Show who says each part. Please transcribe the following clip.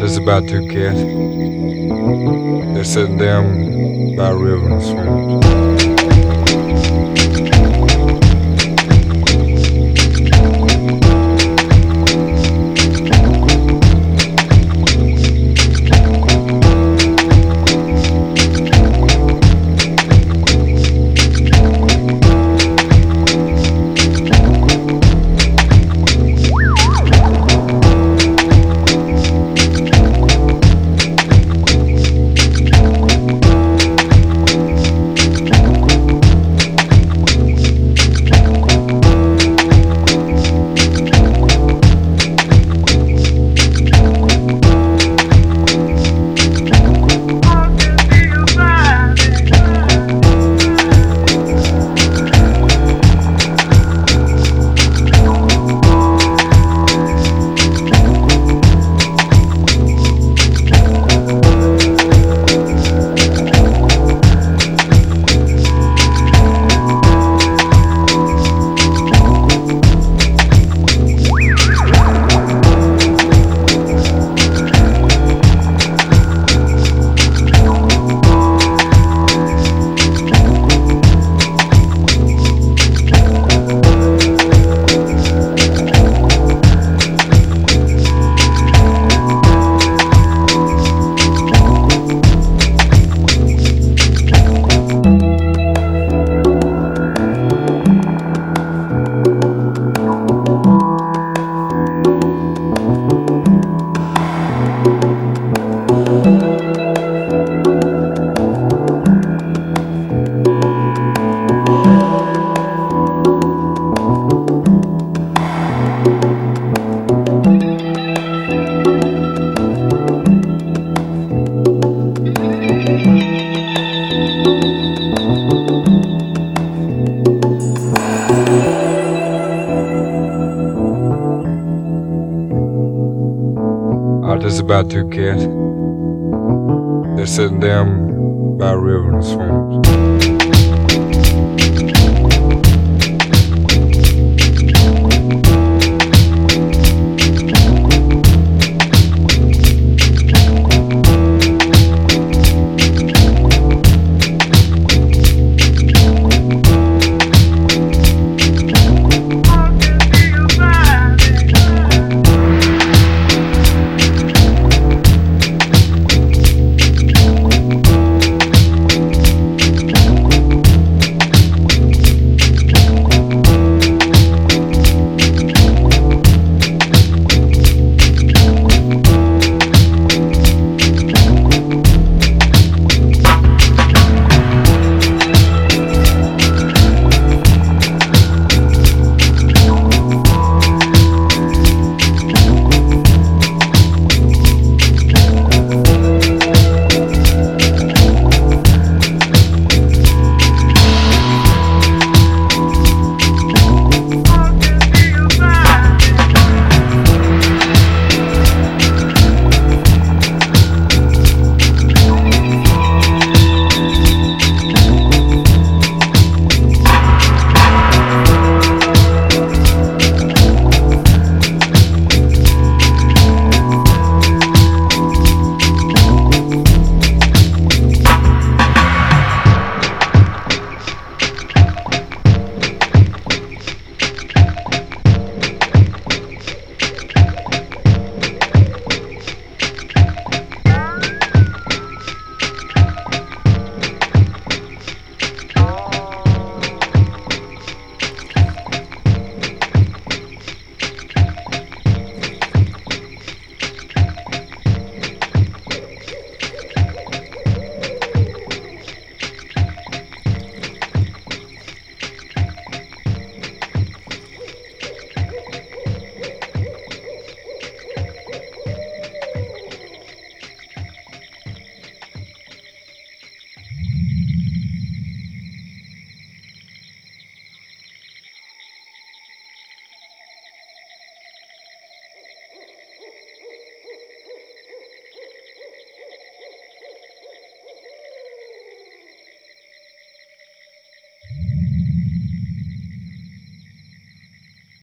Speaker 1: There's about two cats. They're sitting down by a river in the about two cats. They're sitting down by a river in the swamp.